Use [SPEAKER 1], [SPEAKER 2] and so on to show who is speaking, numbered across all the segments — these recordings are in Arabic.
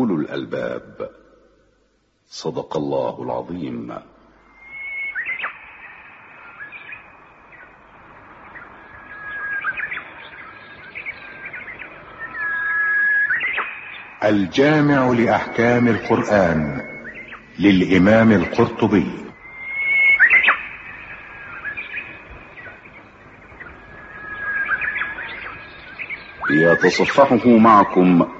[SPEAKER 1] أولو الألباب. صدق الله العظيم.
[SPEAKER 2] الجامع لأحكام القرآن للإمام القرطبي.
[SPEAKER 1] يتصفحه معكم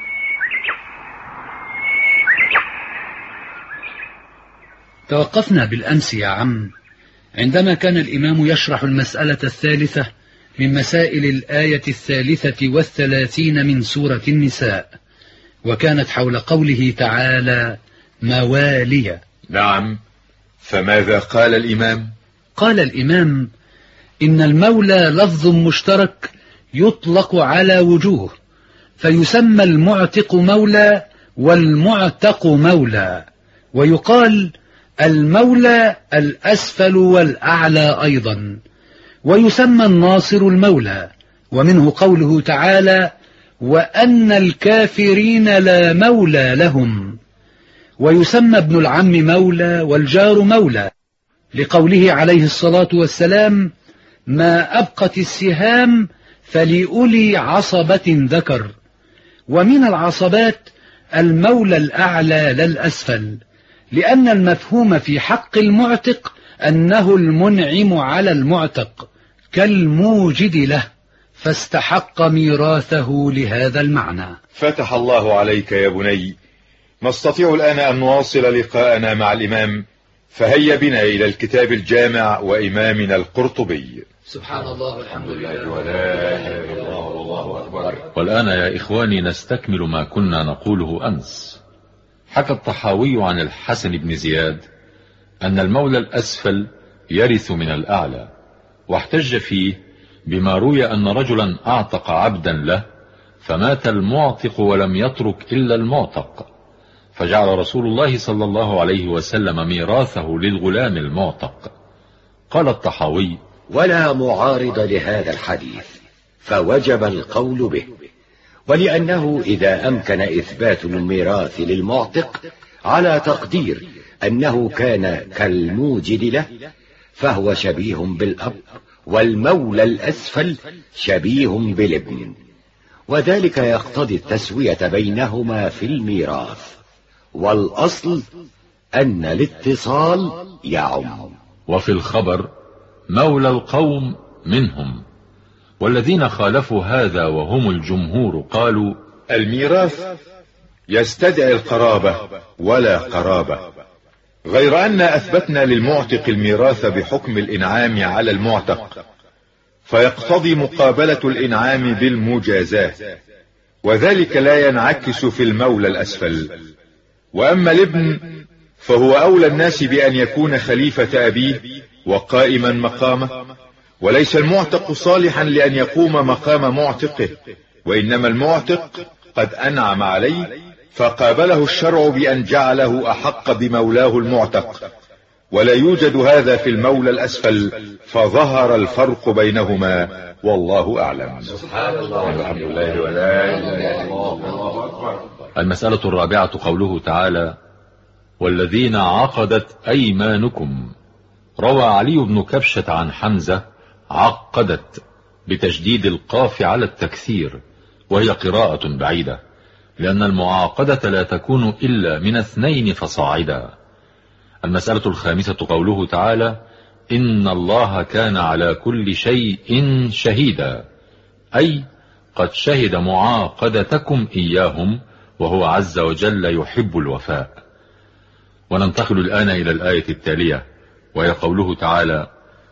[SPEAKER 3] توقفنا بالأمس يا عم. عندما كان الإمام يشرح المسألة الثالثة من مسائل الآية الثالثة والثلاثين من سورة النساء وكانت حول قوله تعالى موالي.
[SPEAKER 4] نعم. فماذا قال الإمام؟
[SPEAKER 3] قال الإمام إن المولى لفظ مشترك يطلق على وجوه فيسمى المعتق مولى والمعتق مولى ويقال المولى الأسفل والأعلى أيضا. ويسمى الناصر المولى ومنه قوله تعالى وأن الكافرين لا مولى لهم. ويسمى ابن العم مولى والجار مولى لقوله عليه الصلاة والسلام ما أبقت السهام فلأولي عصبة ذكر. ومن العصبات المولى الأعلى للأسفل. لأن المفهوم في حق المعتق أنه المنعم على المعتق كالموجد له فاستحق ميراثه لهذا المعنى.
[SPEAKER 4] فتح الله عليك يا بني نستطيع الآن أن نواصل لقاءنا مع الإمام فهيا بنا إلى الكتاب الجامع وإمامنا القرطبي.
[SPEAKER 3] سبحان الله والحمد لله
[SPEAKER 4] ولا إله إلا الله والله أكبر.
[SPEAKER 5] والآن يا إخواني نستكمل ما كنا نقوله أمس. حكى الطحاوي عن الحسن بن زياد أن المولى الأسفل يرث من الأعلى واحتج فيه بما روي أن رجلا أعتق عبدا له فمات المعتق ولم يترك إلا المعتق. فجعل رسول الله صلى الله عليه وسلم ميراثه للغلام المعتق. قال الطحاوي
[SPEAKER 6] ولا معارض لهذا الحديث فوجب القول به. ولأنه إذا أمكن إثبات الميراث للمعتق على تقدير أنه كان كالموجد له فهو شبيه بالأب والمولى الأسفل شبيه بالابن. وذلك يقتضي التسوية بينهما في الميراث. والأصل أن الاتصال يعم.
[SPEAKER 5] وفي الخبر مولى القوم منهم. والذين خالفوا هذا وهم الجمهور قالوا
[SPEAKER 4] الميراث يستدعي القرابة ولا قرابة. غير أن أثبتنا للمعتق الميراث بحكم الإنعام على المعتق فيقتضي مقابلة الإنعام بالمجازاة وذلك لا ينعكس في المولى الأسفل. وأما الابن فهو أولى الناس بأن يكون خليفة أبيه وقائما مقامه. وليس المعتق صالحا لأن يقوم مقام معتقه وإنما المعتق قد أنعم عليه فقابله الشرع بأن جعله أحق بمولاه المعتق. ولا يوجد هذا في المولى الأسفل فظهر الفرق بينهما والله أعلم.
[SPEAKER 6] سبحان الله.
[SPEAKER 4] الحمد لله ولا إله إلا الله.
[SPEAKER 5] المسألة الرابعة قوله تعالى والذين عقدت أيمانكم. روى علي بن كبشة عن حمزة عقدت بتشديد القاف على التكثير وهي قراءة بعيدة لأن المعاقدة لا تكون إلا من اثنين فصاعدا. المسألة الخامسة قوله تعالى إن الله كان على كل شيء شهيدا أي قد شهد معاقدتكم إياهم وهو عز وجل يحب الوفاء. وننتقل الآن إلى الآية التالية وهي قوله تعالى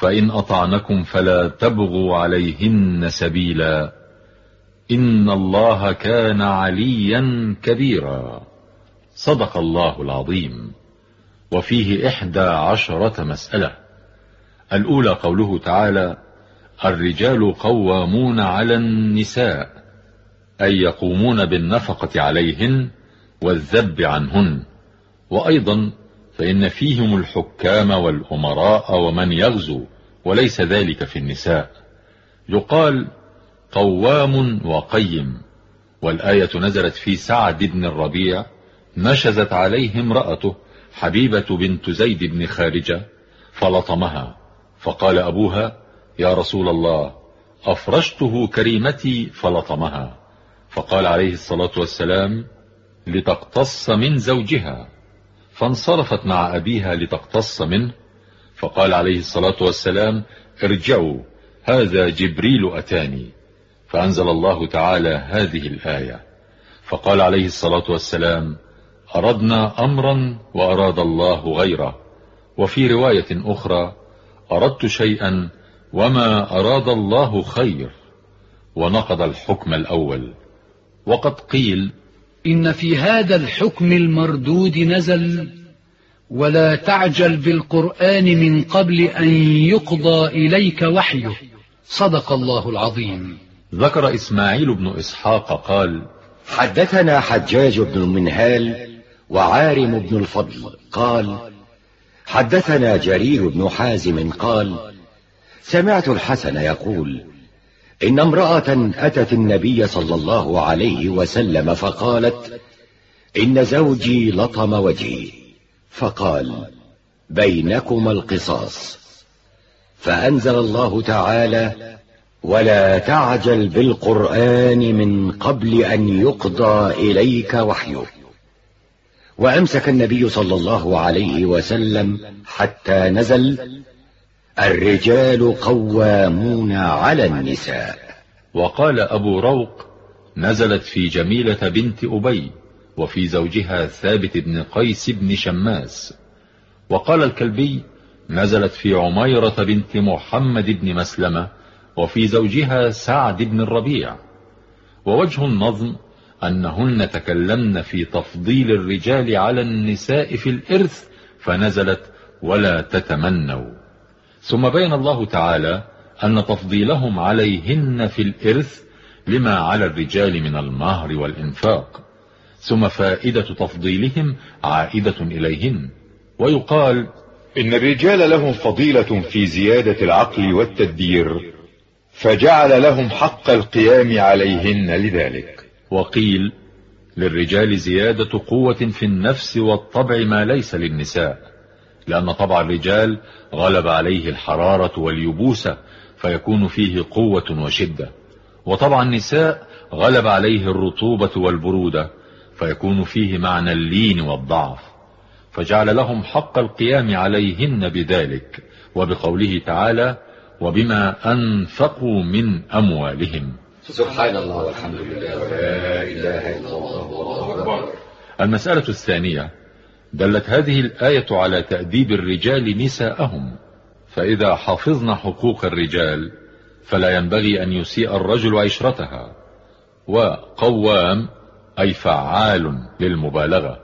[SPEAKER 5] فإن أطعنكم فلا تبغوا عليهن سبيلا إن الله كان عليا كبيرا. صدق الله العظيم. وفيه إحدى عشرة مسألة. الأولى قوله تعالى الرجال قوامون على النساء أي يقومون بالنفقة عليهن والذب عنهن. وأيضا فإن فيهم الحكام والأمراء ومن يغزو وليس ذلك في النساء. يقال قوام وقيم والآية نزلت في سعد بن الربيع نشزت عليه امرأته حبيبة بنت زيد بن خارجة فلطمها فقال أبوها يا رسول الله أفرشته كريمتي فلطمها فقال عليه الصلاة والسلام لتقتص من زوجها فانصرفت مع أبيها لتقتص منه فقال عليه الصلاة والسلام ارجعوا هذا جبريل أتاني. فأنزل الله تعالى هذه الآية. فقال عليه الصلاة والسلام أردنا أمرا وأراد الله غيره. وفي رواية أخرى أردت شيئا وما أراد الله خير. ونقض الحكم الأول. وقد قيل
[SPEAKER 3] إن في هذا الحكم المردود نزل ولا تعجل بالقرآن من قبل أن يقضى إليك وحيه. صدق الله العظيم.
[SPEAKER 5] ذكر إسماعيل بن إسحاق قال
[SPEAKER 6] حدثنا حجاج بن المنهال وعارم بن الفضل قال حدثنا جرير بن حازم قال سمعت الحسن يقول إن امرأة أتت النبي صلى الله عليه وسلم فقالت إن زوجي لطم وجهي. فقال بينكما القصاص. فأنزل الله تعالى ولا تعجل بالقرآن من قبل أن يقضى إليك وحيه. وأمسك النبي صلى الله عليه وسلم حتى نزل الرجال قوامون على النساء.
[SPEAKER 5] وقال أبو روق نزلت في جميلة بنت أبي وفي زوجها ثابت بن قيس بن شماس. وقال الكلبي نزلت في عميرة بنت محمد بن مسلمة وفي زوجها سعد بن الربيع. ووجه النظم أنهن تكلمن في تفضيل الرجال على النساء في الإرث فنزلت ولا تتمنوا. ثم بين الله تعالى أن تفضيلهم عليهن في الإرث لما على الرجال من المهر والإنفاق. ثم فائدة تفضيلهم عائدة إليهن. ويقال
[SPEAKER 4] إن الرجال لهم فضيلة في زيادة العقل والتدبير فجعل لهم حق القيام عليهن لذلك.
[SPEAKER 5] وقيل للرجال زيادة قوة في النفس والطبع ما ليس للنساء. لأن طبع الرجال غلب عليه الحرارة واليبوسة فيكون فيه قوة وشدة. وطبع النساء غلب عليه الرطوبة والبرودة فيكون فيه معنى اللين والضعف. فجعل لهم حق القيام عليهن بذلك وبقوله تعالى وبما أنفقوا من أموالهم
[SPEAKER 6] سبحان الله والحمد لله ولا إله إلا الله والله أكبر.
[SPEAKER 5] المسألة الثانية دلت هذه الآية على تأديب الرجال نساءهم فإذا حفظنا حقوق الرجال فلا ينبغي أن يسيء الرجل عشرتها. وقوام أي فعال للمبالغة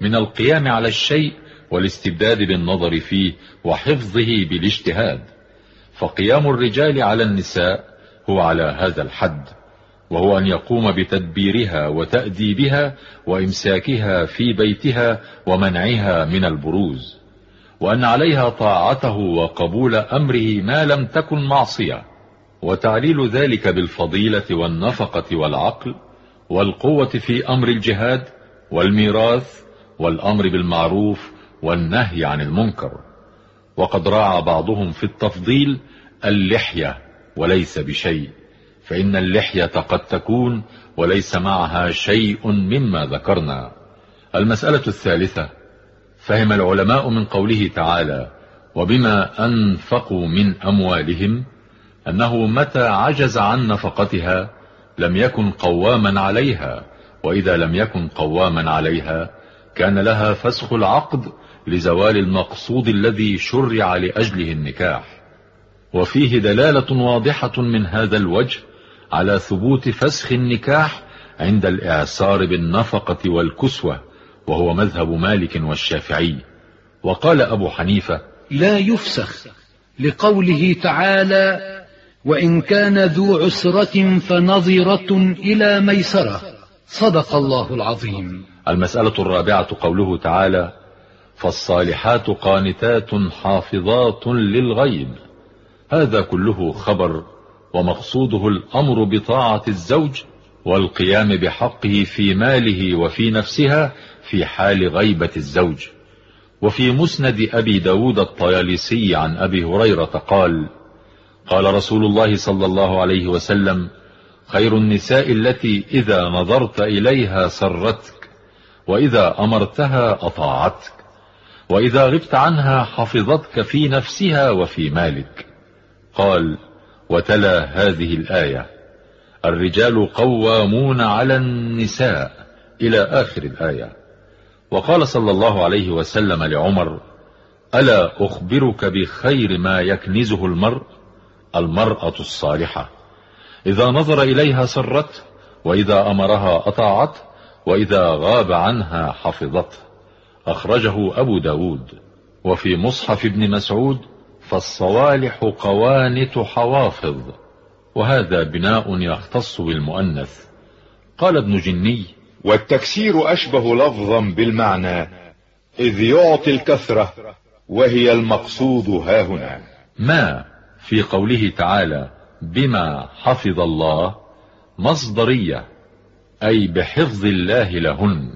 [SPEAKER 5] من القيام على الشيء والاستبداد بالنظر فيه وحفظه بالاجتهاد. فقيام الرجال على النساء هو على هذا الحد. وهو أن يقوم بتدبيرها وتأديبها وإمساكها في بيتها ومنعها من البروز وأن عليها طاعته وقبول أمره ما لم تكن معصية. وتعليل ذلك بالفضيلة والنفقة والعقل والقوة في أمر الجهاد والميراث والأمر بالمعروف والنهي عن المنكر. وقد راعى بعضهم في التفضيل اللحية وليس بشيء. فإن اللحية قد تكون وليس معها شيء مما ذكرنا. المسألة الثالثة فهم العلماء من قوله تعالى وبما أنفقوا من أموالهم أنه متى عجز عن نفقتها لم يكن قواما عليها وإذا لم يكن قواما عليها كان لها فسخ العقد لزوال المقصود الذي شرع لأجله النكاح. وفيه دلالة واضحة من هذا الوجه على ثبوت فسخ النكاح عند الإعسار بالنفقة والكسوة وهو مذهب مالك والشافعي. وقال أبو حنيفة
[SPEAKER 3] لا يفسخ لقوله تعالى وإن كان ذو عسرة فنظرة إلى ميسرة. صدق الله العظيم.
[SPEAKER 5] المسألة الرابعة قوله تعالى فالصالحات قانتات حافظات للغيب. هذا كله خبر ومقصوده الأمر بطاعة الزوج والقيام بحقه في ماله وفي نفسها في حال غيبة الزوج. وفي مسند أبي داود الطيالسي عن أبي هريرة قال قال رسول الله صلى الله عليه وسلم خير النساء التي إذا نظرت إليها سرتك وإذا أمرتها أطاعتك وإذا غبت عنها حفظتك في نفسها وفي مالك. قال وتلا هذه الآية. الرجال قوامون على النساء إلى آخر الآية. وقال صلى الله عليه وسلم لعمر ألا أخبرك بخير ما يكنزه المرء؟ المرأة الصالحة. إذا نظر إليها سرت وإذا أمرها أطاعت وإذا غاب عنها حفظته أخرجه أبو داود. وفي مصحف ابن مسعود فالصوالح قوانت حوافظ وهذا بناء يختص بالمؤنث. قال ابن جني
[SPEAKER 4] والتكسير أشبه لفظا بالمعنى إذ يعطي الكثرة وهي المقصود هاهنا
[SPEAKER 5] ما في قوله تعالى بما حفظ الله مصدرية أي بحفظ الله لهن.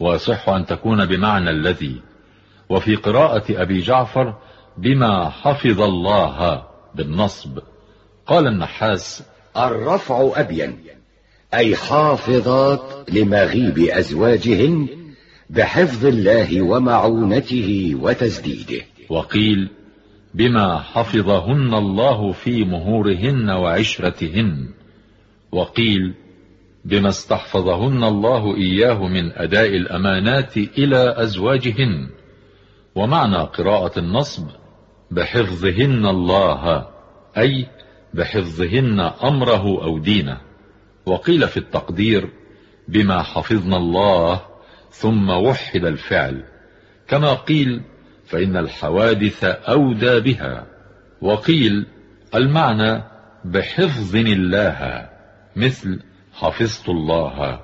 [SPEAKER 5] ويصح أن تكون بمعنى الذي. وفي قراءة أبي جعفر بما حفظ الله بالنصب. قال النحاس
[SPEAKER 6] الرفع أبين أي حافظات لمغيب أزواجهن بحفظ الله ومعونته وتسديده.
[SPEAKER 5] وقيل بما حفظهن الله في مهورهن وعشرتهن. وقيل بما استحفظهن الله إياه من أداء الأمانات إلى أزواجهن. ومعنى قراءة النصب بحفظهن الله أي بحفظهن أمره أو دينه. وقيل في التقدير بما حفظنا الله ثم وحد الفعل. كما قيل فإن الحوادث أودى بها. وقيل المعنى بحفظ الله مثل حفظت الله.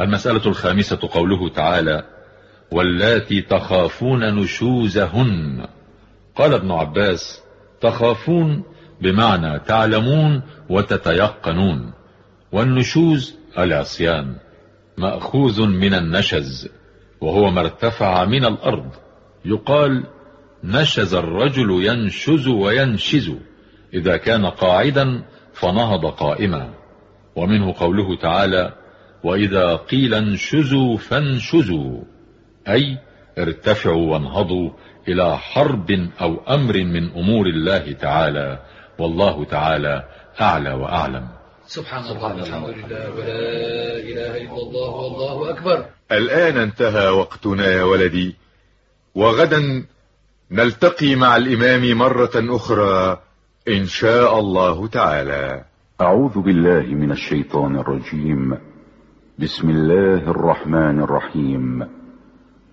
[SPEAKER 5] المسألة الخامسة قوله تعالى واللاتي تخافون نشوزهن. قال ابن عباس تخافون بمعنى تعلمون وتتيقنون والنشوز العصيان مأخوذ من النشز وهو ما ارتفع من الأرض يقال نشز الرجل ينشز وينشز إذا كان قاعدا فنهض قائما ومنه قوله تعالى وإذا قيل انشزوا فانشزوا أي ارتفعوا وانهضوا إلى حرب أو أمر من أمور الله تعالى والله تعالى أعلى وأعلم.
[SPEAKER 3] سبحان الله والحمد لله ولا إله إلا الله والله أكبر.
[SPEAKER 4] الآن انتهى وقتنا يا ولدي وغدا نلتقي مع الإمام مرة أخرى إن شاء الله تعالى.
[SPEAKER 1] أعوذ بالله من الشيطان الرجيم. بسم الله الرحمن الرحيم.